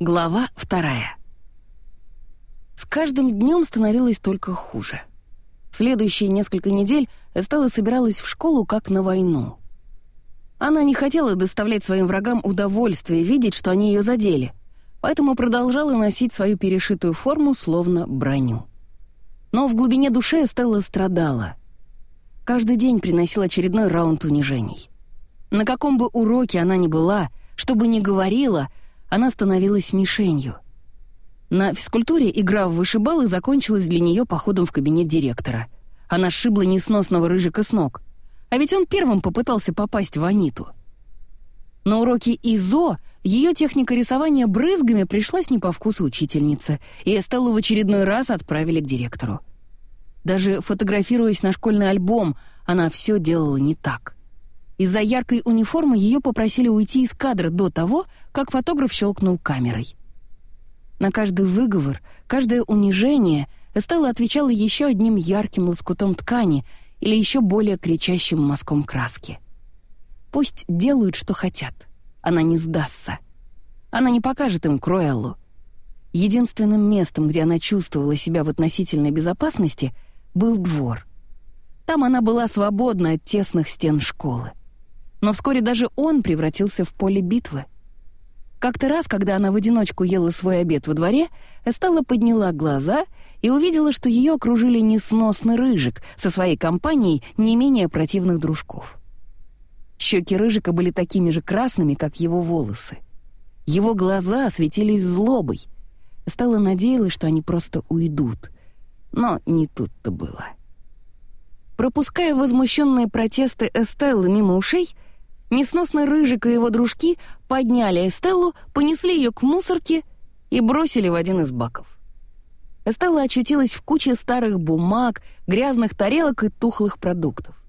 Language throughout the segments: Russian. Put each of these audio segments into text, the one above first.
Глава вторая. С каждым днем становилось только хуже. Следующие несколько недель Эстелла собиралась в школу как на войну. Она не хотела доставлять своим врагам удовольствие видеть, что они ее задели, поэтому продолжала носить свою перешитую форму, словно броню. Но в глубине души Эстелла страдала. Каждый день приносил очередной раунд унижений. На каком бы уроке она ни была, что бы ни говорила — она становилась мишенью. На физкультуре игра в вышибалы закончилась для нее походом в кабинет директора. Она сшибла несносного рыжика с ног. А ведь он первым попытался попасть в Аниту. На уроке ИЗО ее техника рисования брызгами пришлась не по вкусу учительницы, и Эстеллу в очередной раз отправили к директору. Даже фотографируясь на школьный альбом, она все делала не так. Из-за яркой униформы ее попросили уйти из кадра до того, как фотограф щелкнул камерой. На каждый выговор, каждое унижение Эстелла отвечала еще одним ярким лоскутом ткани или еще более кричащим мазком краски. Пусть делают, что хотят. Она не сдастся. Она не покажет им Кроэллу. Единственным местом, где она чувствовала себя в относительной безопасности, был двор. Там она была свободна от тесных стен школы но вскоре даже он превратился в поле битвы. Как-то раз, когда она в одиночку ела свой обед во дворе, Эстелла подняла глаза и увидела, что ее окружили несносный рыжик со своей компанией не менее противных дружков. Щеки рыжика были такими же красными, как его волосы. Его глаза светились злобой. Эстелла надеялась, что они просто уйдут. Но не тут-то было. Пропуская возмущенные протесты Эстеллы мимо ушей, Несносный Рыжик и его дружки подняли Эстеллу, понесли ее к мусорке и бросили в один из баков. Эстелла очутилась в куче старых бумаг, грязных тарелок и тухлых продуктов.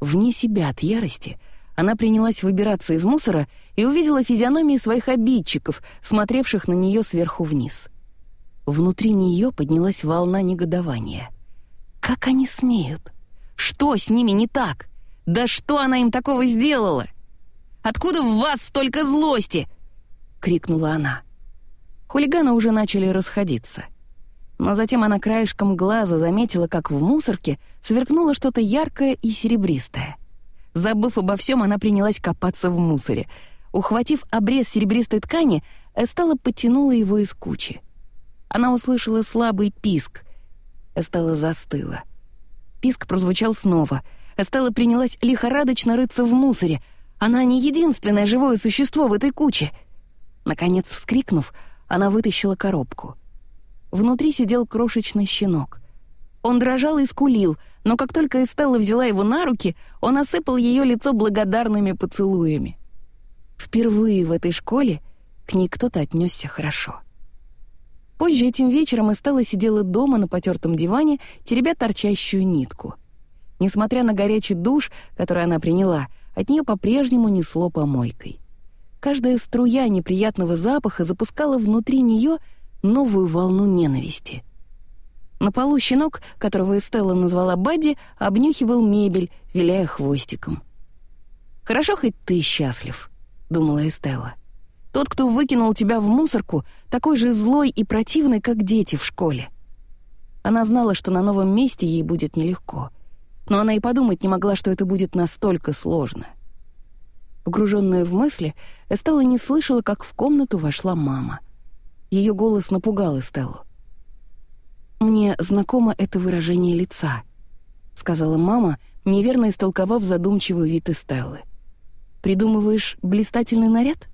Вне себя от ярости она принялась выбираться из мусора и увидела физиономии своих обидчиков, смотревших на нее сверху вниз. Внутри нее поднялась волна негодования. «Как они смеют? Что с ними не так?» Да что она им такого сделала? Откуда в вас столько злости?» — крикнула она. Хулиганы уже начали расходиться. Но затем она краешком глаза заметила, как в мусорке сверкнуло что-то яркое и серебристое. Забыв обо всем, она принялась копаться в мусоре. Ухватив обрез серебристой ткани, Эстелла потянула его из кучи. Она услышала слабый писк. Эстелла застыла. Писк прозвучал снова — Эстелла принялась лихорадочно рыться в мусоре. Она не единственное живое существо в этой куче. Наконец, вскрикнув, она вытащила коробку. Внутри сидел крошечный щенок. Он дрожал и скулил, но как только Эстелла взяла его на руки, он осыпал ее лицо благодарными поцелуями. Впервые в этой школе к ней кто-то отнесся хорошо. Позже этим вечером Эстелла сидела дома на потертом диване, теребя торчащую нитку — Несмотря на горячий душ, который она приняла, от нее по-прежнему несло помойкой. Каждая струя неприятного запаха запускала внутри нее новую волну ненависти. На полу щенок, которого Эстелла назвала Бадди, обнюхивал мебель, виляя хвостиком. «Хорошо, хоть ты счастлив», — думала Эстелла. «Тот, кто выкинул тебя в мусорку, такой же злой и противный, как дети в школе». Она знала, что на новом месте ей будет нелегко — но она и подумать не могла, что это будет настолько сложно. Погруженная в мысли, Эстелла не слышала, как в комнату вошла мама. Ее голос напугал Эстеллу. «Мне знакомо это выражение лица», — сказала мама, неверно истолковав задумчивый вид Эстеллы. «Придумываешь блистательный наряд?»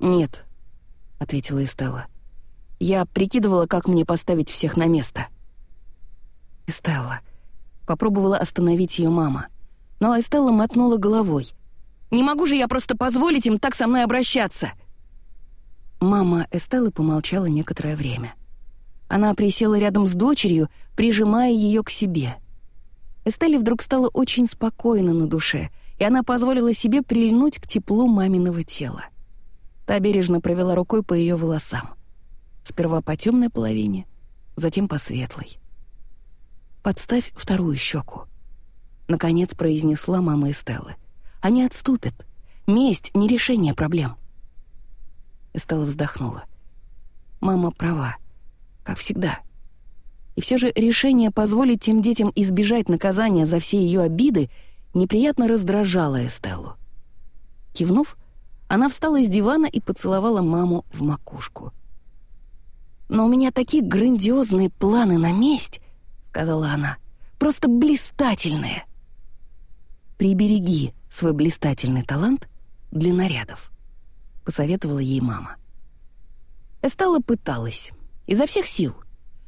«Нет», — ответила Эстелла. «Я прикидывала, как мне поставить всех на место». «Эстелла, Попробовала остановить ее мама. Но Эстелла мотнула головой. «Не могу же я просто позволить им так со мной обращаться!» Мама Эстеллы помолчала некоторое время. Она присела рядом с дочерью, прижимая ее к себе. Эстелле вдруг стало очень спокойно на душе, и она позволила себе прильнуть к теплу маминого тела. Та бережно провела рукой по ее волосам. Сперва по темной половине, затем по светлой. «Подставь вторую щеку», — наконец произнесла мама Эстеллы. «Они отступят. Месть — не решение проблем». Эстелла вздохнула. Мама права, как всегда. И все же решение позволить тем детям избежать наказания за все ее обиды неприятно раздражало Эстеллу. Кивнув, она встала из дивана и поцеловала маму в макушку. «Но у меня такие грандиозные планы на месть», — сказала она, — «просто блистательные». «Прибереги свой блистательный талант для нарядов», — посоветовала ей мама. Эстелла пыталась, изо всех сил,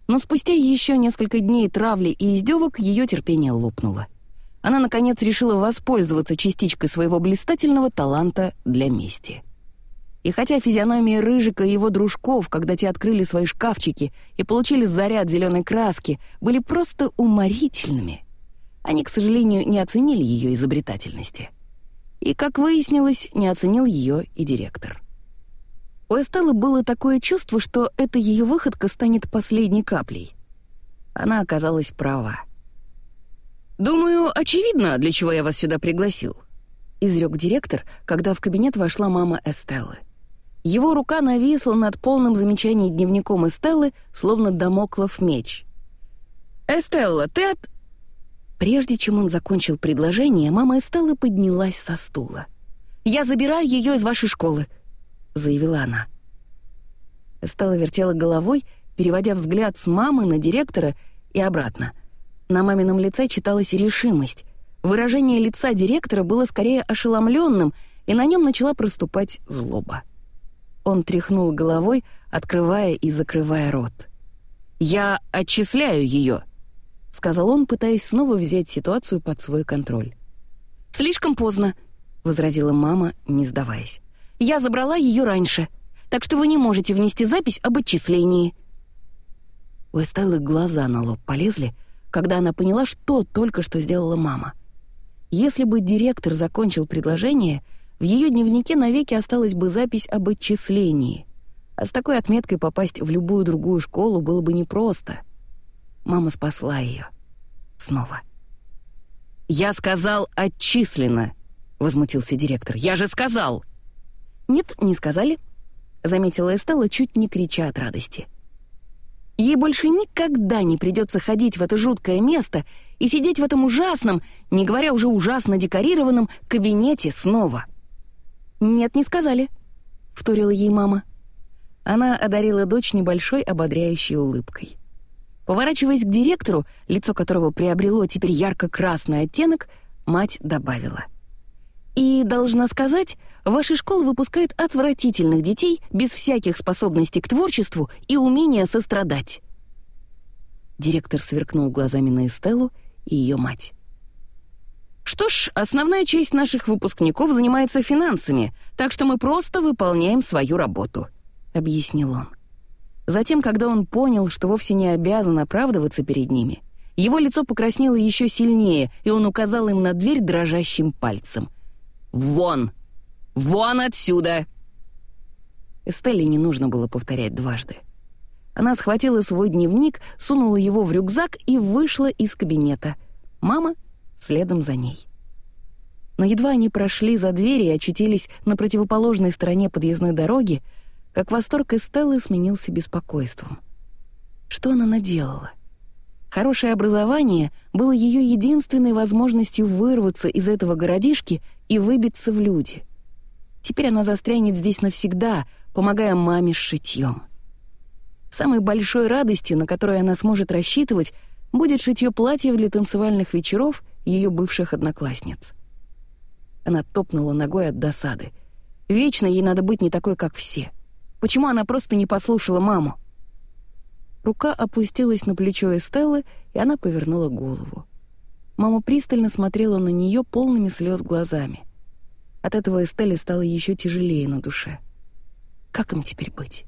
но спустя еще несколько дней травли и издевок ее терпение лопнуло. Она, наконец, решила воспользоваться частичкой своего блистательного таланта для мести. И хотя физиономии Рыжика и его дружков, когда те открыли свои шкафчики и получили заряд зеленой краски, были просто уморительными, они, к сожалению, не оценили ее изобретательности. И, как выяснилось, не оценил ее и директор. У Эстеллы было такое чувство, что эта ее выходка станет последней каплей. Она оказалась права. «Думаю, очевидно, для чего я вас сюда пригласил», — изрек директор, когда в кабинет вошла мама Эстеллы. Его рука нависла над полным замечаний дневником Эстеллы, словно домоклов меч. «Эстелла, ты от...» Прежде чем он закончил предложение, мама Эстеллы поднялась со стула. «Я забираю ее из вашей школы», — заявила она. Эстелла вертела головой, переводя взгляд с мамы на директора и обратно. На мамином лице читалась решимость. Выражение лица директора было скорее ошеломленным, и на нем начала проступать злоба. Он тряхнул головой, открывая и закрывая рот. «Я отчисляю ее», — сказал он, пытаясь снова взять ситуацию под свой контроль. «Слишком поздно», — возразила мама, не сдаваясь. Я забрала ее раньше, так что вы не можете внести запись об отчислении». У Эстеллы глаза на лоб полезли, когда она поняла, что только что сделала мама. Если бы директор закончил предложение, в ее дневнике навеки осталась бы запись об отчислении. А с такой отметкой попасть в любую другую школу было бы непросто. Мама спасла ее. Снова. «Я сказал «отчислено», — возмутился директор. «Я же сказал!» «Нет, не сказали», — заметила Эстелла, чуть не крича от радости. Ей больше никогда не придется ходить в это жуткое место и сидеть в этом ужасном, не говоря уже ужасно декорированном, кабинете снова. «Нет, не сказали», — вторила ей мама. Она одарила дочь небольшой ободряющей улыбкой. Поворачиваясь к директору, лицо которого приобрело теперь ярко-красный оттенок, мать добавила. «И, должна сказать, Ваша школа выпускает отвратительных детей без всяких способностей к творчеству и умения сострадать». Директор сверкнул глазами на Эстеллу и ее мать. «Что ж, основная часть наших выпускников занимается финансами, так что мы просто выполняем свою работу», — объяснил он. Затем, когда он понял, что вовсе не обязан оправдываться перед ними, его лицо покраснело еще сильнее, и он указал им на дверь дрожащим пальцем. «Вон!» «Вон отсюда!» Эстелле не нужно было повторять дважды. Она схватила свой дневник, сунула его в рюкзак и вышла из кабинета. Мама следом за ней. Но едва они прошли за дверь и очутились на противоположной стороне подъездной дороги, как восторг Эстеллы сменился беспокойством. Что она наделала? Хорошее образование было ее единственной возможностью вырваться из этого городишки и выбиться в люди — Теперь она застрянет здесь навсегда, помогая маме с шитьем. Самой большой радостью, на которую она сможет рассчитывать, будет шитье платьев для танцевальных вечеров ее бывших одноклассниц. Она топнула ногой от досады. Вечно ей надо быть не такой, как все. Почему она просто не послушала маму? Рука опустилась на плечо Эстеллы, и она повернула голову. Мама пристально смотрела на нее полными слез глазами — от этого Эстелле стало еще тяжелее на душе. Как им теперь быть?